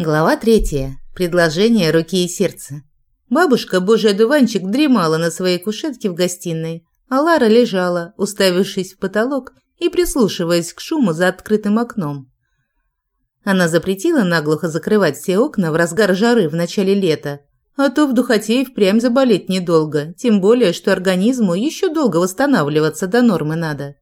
Глава третья. Предложение руки и сердца. Бабушка, божий одуванчик, дремала на своей кушетке в гостиной, а Лара лежала, уставившись в потолок и прислушиваясь к шуму за открытым окном. Она запретила наглухо закрывать все окна в разгар жары в начале лета, а то в духоте и впрямь заболеть недолго, тем более, что организму еще долго восстанавливаться до нормы надо.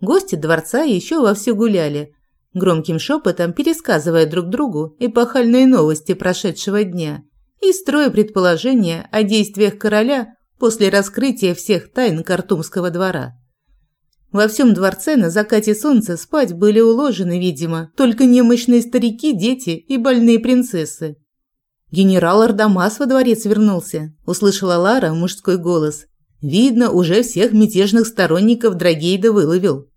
Гости дворца еще вовсю гуляли – громким шепотом пересказывая друг другу эпохальные новости прошедшего дня и строя предположения о действиях короля после раскрытия всех тайн Картумского двора. Во всем дворце на закате солнца спать были уложены, видимо, только немощные старики, дети и больные принцессы. «Генерал Ардамас во дворец вернулся», – услышала Лара мужской голос. «Видно, уже всех мятежных сторонников Драгейда выловил».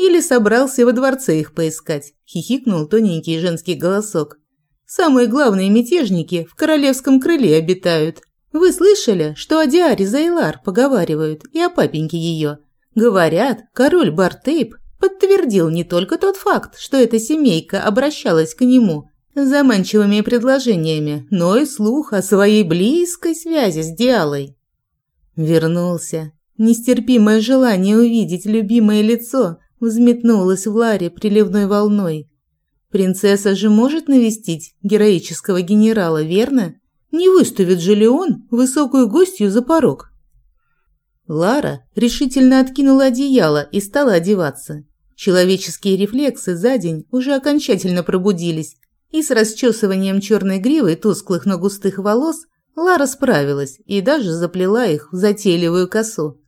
Или собрался во дворце их поискать, хихикнул тоненький женский голосок. Самые главные мятежники в королевском крыле обитают. Вы слышали, что о Диаре Зайлар поговаривают и о папеньке ее? Говорят, король Бартейп подтвердил не только тот факт, что эта семейка обращалась к нему заманчивыми предложениями, но и слух о своей близкой связи с Диалой. Вернулся. Нестерпимое желание увидеть любимое лицо взметнулась в Ларе приливной волной. Принцесса же может навестить героического генерала, верно? Не выставит же ли он высокую гостью за порог? Лара решительно откинула одеяло и стала одеваться. Человеческие рефлексы за день уже окончательно пробудились, и с расчесыванием черной гривы тусклых, но густых волос Лара справилась и даже заплела их в затейливую косу.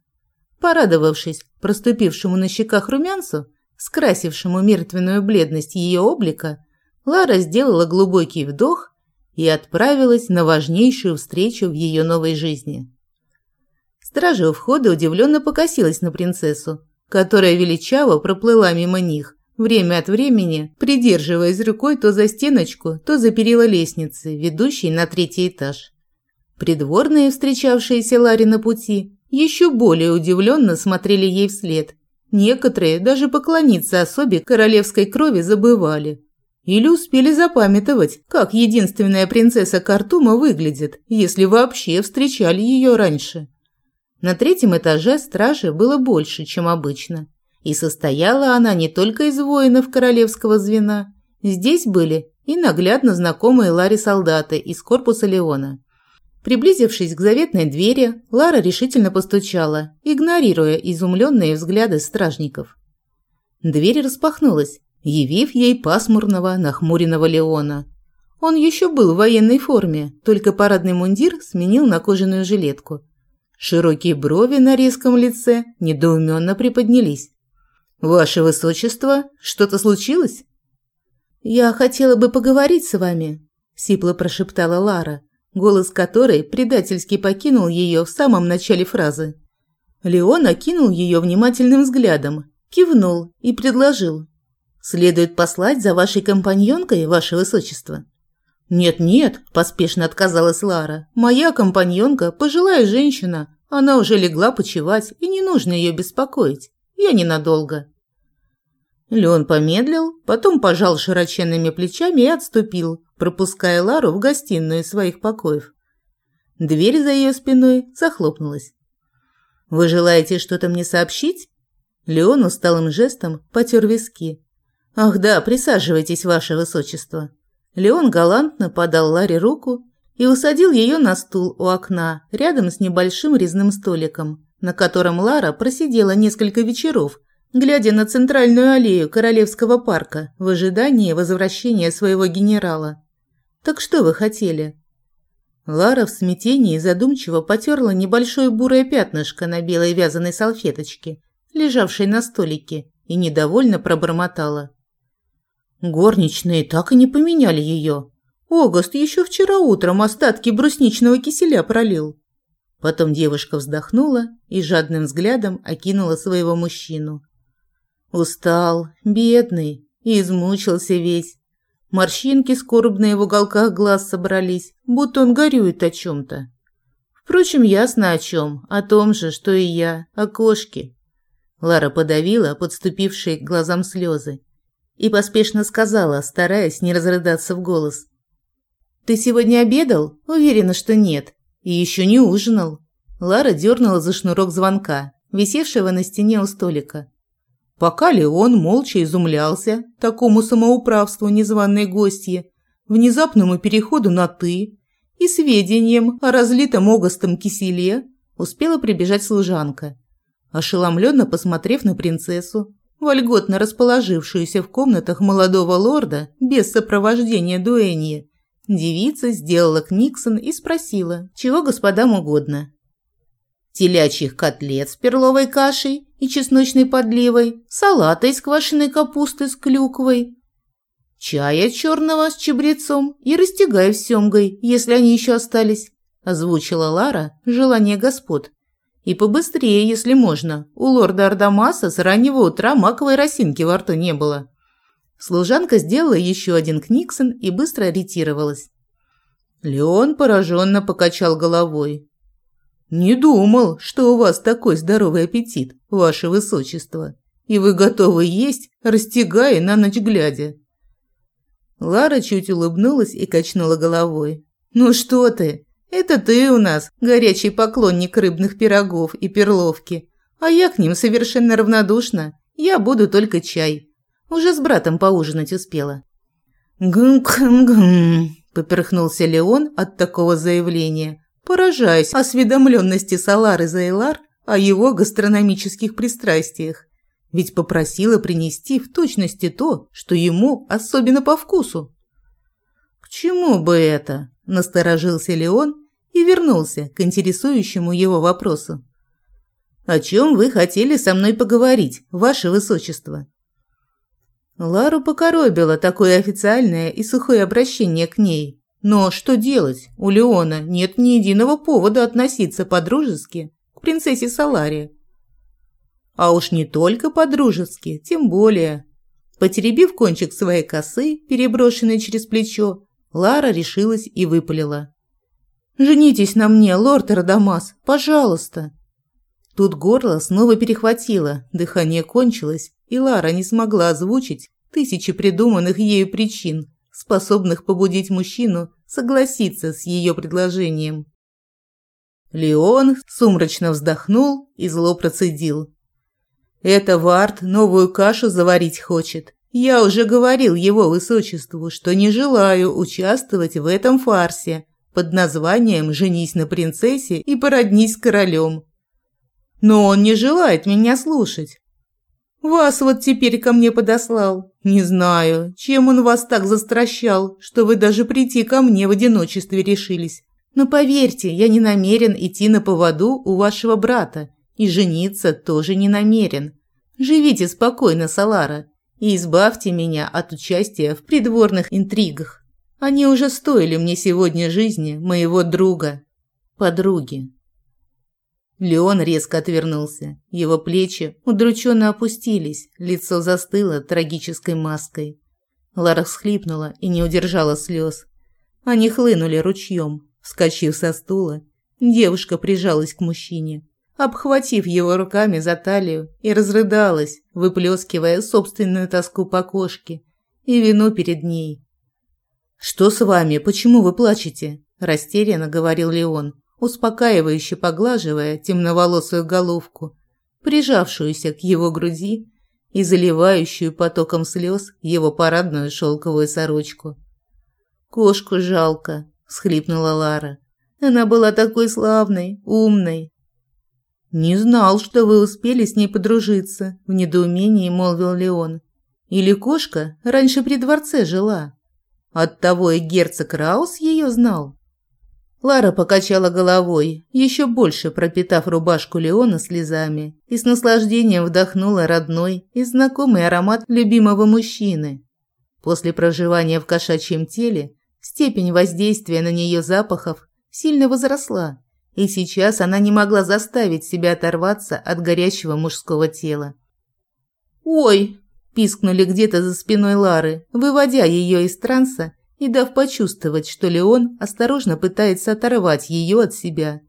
Порадовавшись проступившему на щеках румянцу, скрасившему мертвенную бледность ее облика, Лара сделала глубокий вдох и отправилась на важнейшую встречу в ее новой жизни. Стража у входа удивленно покосилась на принцессу, которая величаво проплыла мимо них, время от времени придерживаясь рукой то за стеночку, то за перила лестницы, ведущей на третий этаж. Придворные, встречавшиеся Ларе на пути, еще более удивленно смотрели ей вслед. Некоторые даже поклониться особе королевской крови забывали. Или успели запамятовать, как единственная принцесса Картума выглядит, если вообще встречали ее раньше. На третьем этаже стражи было больше, чем обычно. И состояла она не только из воинов королевского звена. Здесь были и наглядно знакомые Ларе солдаты из корпуса Леона. Приблизившись к заветной двери, Лара решительно постучала, игнорируя изумленные взгляды стражников. Дверь распахнулась, явив ей пасмурного, нахмуренного Леона. Он еще был в военной форме, только парадный мундир сменил на кожаную жилетку. Широкие брови на резком лице недоуменно приподнялись. «Ваше высочество, что-то случилось?» «Я хотела бы поговорить с вами», – сипло прошептала Лара – голос которой предательски покинул ее в самом начале фразы. Леон окинул ее внимательным взглядом, кивнул и предложил. «Следует послать за вашей компаньонкой, ваше высочество». «Нет-нет», – поспешно отказалась Лара. «Моя компаньонка – пожилая женщина. Она уже легла почевать, и не нужно ее беспокоить. Я ненадолго». Леон помедлил, потом пожал широченными плечами и отступил, пропуская Лару в гостиную своих покоев. Дверь за ее спиной захлопнулась. «Вы желаете что-то мне сообщить?» Леон усталым жестом потер виски. «Ах да, присаживайтесь, ваше высочество». Леон галантно подал Ларе руку и усадил ее на стул у окна, рядом с небольшим резным столиком, на котором Лара просидела несколько вечеров, глядя на центральную аллею Королевского парка в ожидании возвращения своего генерала. Так что вы хотели?» Лара в смятении задумчиво потерла небольшое бурое пятнышко на белой вязаной салфеточке, лежавшей на столике, и недовольно пробормотала. Горничные так и не поменяли ее. Огост еще вчера утром остатки брусничного киселя пролил. Потом девушка вздохнула и жадным взглядом окинула своего мужчину. Устал, бедный, измучился весь. Морщинки скорбные в уголках глаз собрались, будто он горюет о чем-то. Впрочем, ясно о чем, о том же, что и я, о кошке. Лара подавила подступившие к глазам слезы и поспешно сказала, стараясь не разрыдаться в голос. «Ты сегодня обедал? Уверена, что нет. И еще не ужинал». Лара дернула за шнурок звонка, висевшего на стене у столика. Пока Леон молча изумлялся такому самоуправству незваной гостьи, внезапному переходу на «ты» и сведениям о разлитом огостом киселе, успела прибежать служанка. Ошеломленно посмотрев на принцессу, вольготно расположившуюся в комнатах молодого лорда без сопровождения дуэньи, девица сделала книксон и спросила, чего господам угодно. Телячьих котлет с перловой кашей и чесночной подливой, салата из квашеной капусты с клюквой, чая черного с чабрецом и растягай с семгой, если они еще остались, озвучила Лара желание господ. И побыстрее, если можно. У лорда Ардамаса с раннего утра маковой росинки во рту не было. Служанка сделала еще один книксон и быстро ориентировалась. Леон пораженно покачал головой. «Не думал, что у вас такой здоровый аппетит, ваше высочество, и вы готовы есть, растягая на ночь глядя». Лара чуть улыбнулась и качнула головой. «Ну что ты, это ты у нас, горячий поклонник рыбных пирогов и перловки. А я к ним совершенно равнодушна. Я буду только чай. Уже с братом поужинать успела. «Гм-гм-гм», – поперхнулся Леон от такого заявления, поражаясь осведомленности Салары Зайлар о его гастрономических пристрастиях. Ведь попросила принести в точности то, что ему особенно по вкусу. «К чему бы это?» – насторожился Леон и вернулся к интересующему его вопросу. «О чем вы хотели со мной поговорить, ваше высочество?» Лару покоробило такое официальное и сухое обращение к ней. Но что делать? У Леона нет ни единого повода относиться по-дружески к принцессе Саларе. А уж не только по-дружески, тем более. Потеребив кончик своей косы, переброшенной через плечо, Лара решилась и выпалила. Женитесь на мне, лорд Радамас, пожалуйста. Тут горло снова перехватило, дыхание кончилось, и Лара не смогла озвучить тысячи придуманных ею причин, способных побудить мужчину согласиться с ее предложением. Леон сумрачно вздохнул и зло процедил. «Это Вард новую кашу заварить хочет. Я уже говорил его высочеству, что не желаю участвовать в этом фарсе, под названием «Женись на принцессе и породнись с королем». Но он не желает меня слушать. Вас вот теперь ко мне подослал. Не знаю, чем он вас так застращал, что вы даже прийти ко мне в одиночестве решились. Но поверьте, я не намерен идти на поводу у вашего брата и жениться тоже не намерен. Живите спокойно, Салара, и избавьте меня от участия в придворных интригах. Они уже стоили мне сегодня жизни моего друга, подруги. Леон резко отвернулся. Его плечи удрученно опустились, лицо застыло трагической маской. Лара всхлипнула и не удержала слез. Они хлынули ручьем. Вскочив со стула, девушка прижалась к мужчине, обхватив его руками за талию и разрыдалась, выплескивая собственную тоску по кошке и вину перед ней. «Что с вами? Почему вы плачете?» – растерянно говорил Леон, успокаивающе поглаживая темноволосую головку, прижавшуюся к его груди и заливающую потоком слез его парадную шелковую сорочку. «Кошку жалко», – схлипнула Лара. «Она была такой славной, умной». «Не знал, что вы успели с ней подружиться», – в недоумении молвил Леон. «Или кошка раньше при дворце жила?» Оттого и герцог Раус ее знал. Лара покачала головой, еще больше пропитав рубашку Леона слезами, и с наслаждением вдохнула родной и знакомый аромат любимого мужчины. После проживания в кошачьем теле степень воздействия на нее запахов сильно возросла, и сейчас она не могла заставить себя оторваться от горячего мужского тела. «Ой!» пискнули где-то за спиной Лары, выводя ее из транса и дав почувствовать, что Леон осторожно пытается оторвать ее от себя.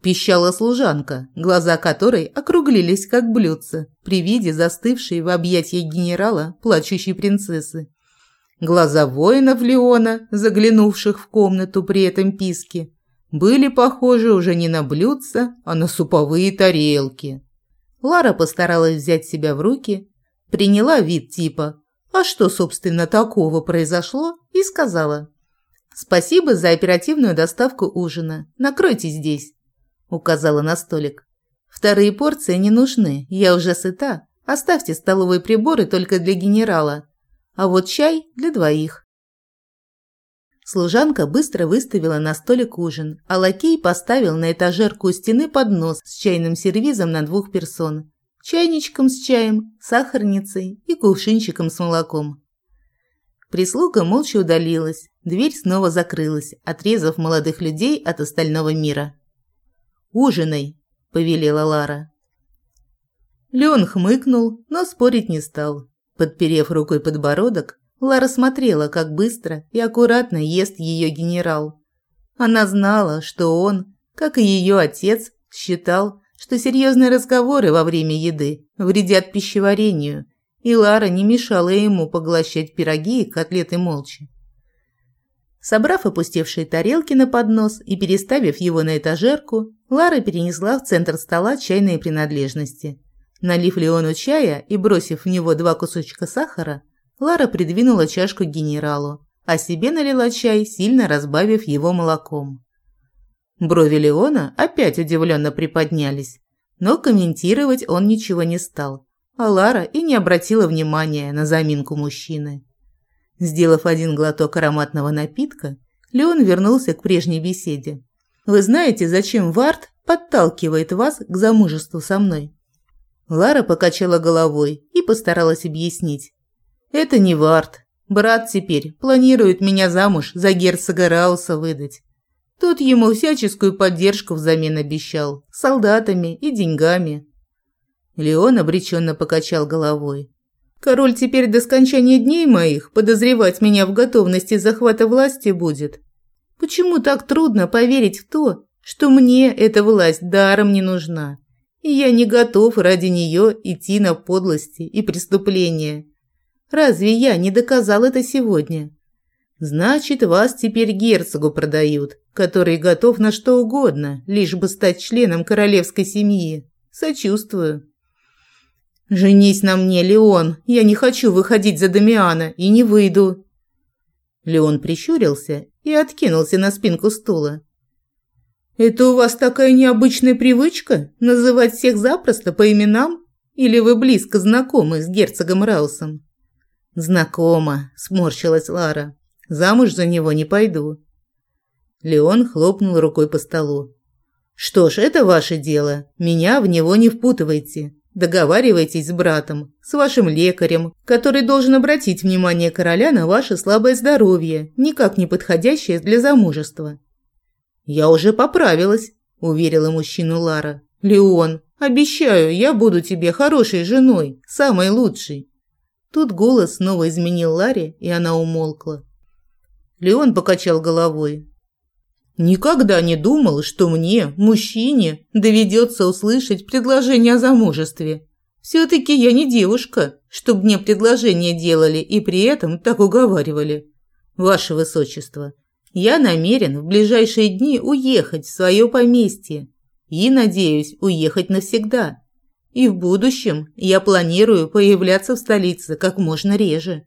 Пищала служанка, глаза которой округлились как блюдца при виде застывшей в объятиях генерала плачущей принцессы. Глаза воинов Леона, заглянувших в комнату при этом писке, были похожи уже не на блюдца, а на суповые тарелки. Лара постаралась взять себя в руки, приняла вид типа «А что, собственно, такого произошло?» и сказала «Спасибо за оперативную доставку ужина. Накройте здесь», – указала на столик. «Вторые порции не нужны, я уже сыта. Оставьте столовые приборы только для генерала, а вот чай для двоих». Служанка быстро выставила на столик ужин, а лакей поставил на этажерку у стены поднос с чайным сервизом на двух персон, чайничком с чаем, сахарницей и кувшинчиком с молоком. Прислуга молча удалилась, дверь снова закрылась, отрезав молодых людей от остального мира. «Ужинай», – повелела Лара. Леон хмыкнул, но спорить не стал. Подперев рукой подбородок, Лара смотрела, как быстро и аккуратно ест ее генерал. Она знала, что он, как и ее отец, считал, что серьезные разговоры во время еды вредят пищеварению, и Лара не мешала ему поглощать пироги и котлеты молча. Собрав опустевшие тарелки на поднос и переставив его на этажерку, Лара перенесла в центр стола чайные принадлежности. Налив Леону чая и бросив в него два кусочка сахара, Лара придвинула чашку генералу, а себе налила чай, сильно разбавив его молоком. Брови Леона опять удивленно приподнялись, но комментировать он ничего не стал, а Лара и не обратила внимания на заминку мужчины. Сделав один глоток ароматного напитка, Леон вернулся к прежней беседе. «Вы знаете, зачем Варт подталкивает вас к замужеству со мной?» Лара покачала головой и постаралась объяснить. Это не Варт. Брат теперь планирует меня замуж за герцога Рауса выдать. Тот ему всяческую поддержку взамен обещал, солдатами и деньгами. Леон обреченно покачал головой. Король теперь до скончания дней моих подозревать меня в готовности захвата власти будет. Почему так трудно поверить в то, что мне эта власть даром не нужна, и я не готов ради нее идти на подлости и преступления? Разве я не доказал это сегодня? Значит, вас теперь герцогу продают, который готов на что угодно, лишь бы стать членом королевской семьи. Сочувствую. Женись на мне, Леон. Я не хочу выходить за Дамиана и не выйду. Леон прищурился и откинулся на спинку стула. Это у вас такая необычная привычка называть всех запросто по именам? Или вы близко знакомы с герцогом Раусом? «Знакомо», – сморщилась Лара. «Замуж за него не пойду». Леон хлопнул рукой по столу. «Что ж, это ваше дело. Меня в него не впутывайте. Договаривайтесь с братом, с вашим лекарем, который должен обратить внимание короля на ваше слабое здоровье, никак не подходящее для замужества». «Я уже поправилась», – уверила мужчину Лара. «Леон, обещаю, я буду тебе хорошей женой, самой лучшей. Тут голос снова изменил Ларе, и она умолкла. Леон покачал головой. Никогда не думал, что мне, мужчине, доведется услышать предложение о замужестве. Все-таки я не девушка, чтобы мне предложение делали и при этом так уговаривали. Ваше Высочество, я намерен в ближайшие дни уехать в свое поместье и, надеюсь, уехать навсегда. И в будущем я планирую появляться в столице как можно реже.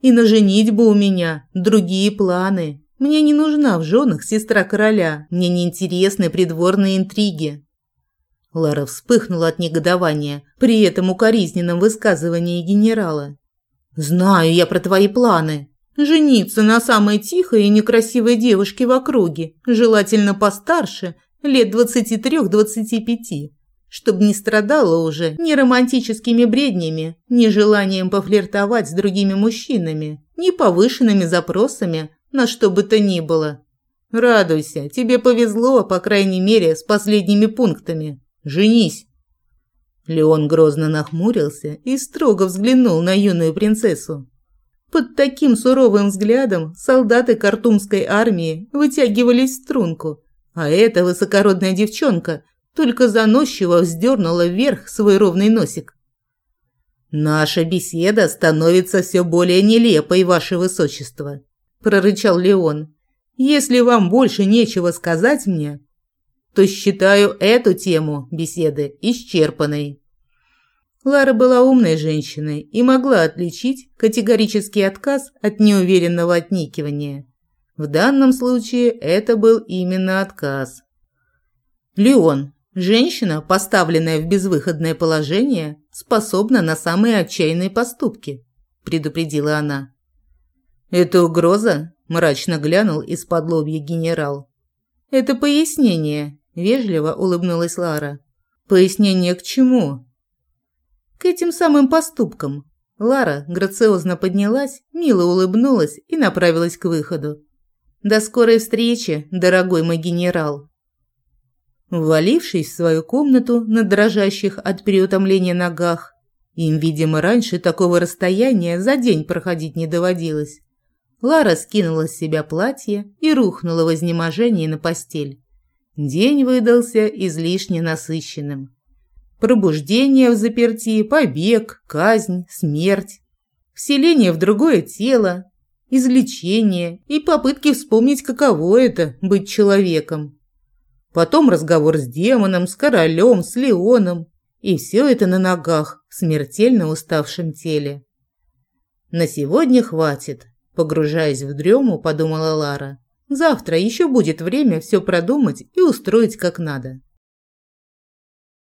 И на женитьбу у меня другие планы. Мне не нужна в женах сестра короля, мне не интересны придворные интриги. Лара вспыхнула от негодования при этом укоризненном высказывании генерала. «Знаю я про твои планы. Жениться на самой тихой и некрасивой девушке в округе, желательно постарше, лет двадцати трех-двадцати пяти чтобы не страдала уже ни романтическими бреднями, ни желанием пофлиртовать с другими мужчинами, ни повышенными запросами на что бы то ни было. Радуйся, тебе повезло, по крайней мере, с последними пунктами. Женись. Леон грозно нахмурился и строго взглянул на юную принцессу. Под таким суровым взглядом солдаты картумской армии вытягивались в струнку, А эта высокородная девчонка только заносчиво вздернула вверх свой ровный носик. «Наша беседа становится все более нелепой, ваше высочество», – прорычал Леон. «Если вам больше нечего сказать мне, то считаю эту тему беседы исчерпанной». Лара была умной женщиной и могла отличить категорический отказ от неуверенного отникивания. В данном случае это был именно отказ. «Леон, Женщина, поставленная в безвыходное положение, способна на самые отчаянные поступки, предупредила она. Это угроза? мрачно глянул из-под лобья генерал. Это пояснение, вежливо улыбнулась Лара. Пояснение к чему? К этим самым поступкам. Лара грациозно поднялась, мило улыбнулась и направилась к выходу. До скорой встречи, дорогой мой генерал. Ввалившись в свою комнату на дрожащих от переутомления ногах, им, видимо, раньше такого расстояния за день проходить не доводилось, Лара скинула с себя платье и рухнула в изнеможении на постель. День выдался излишне насыщенным. Пробуждение в заперти, побег, казнь, смерть, вселение в другое тело, излечение и попытки вспомнить, каково это – быть человеком. Потом разговор с демоном, с королем, с Леоном. И все это на ногах, в смертельно уставшем теле. На сегодня хватит. Погружаясь в дрему, подумала Лара. Завтра еще будет время все продумать и устроить как надо.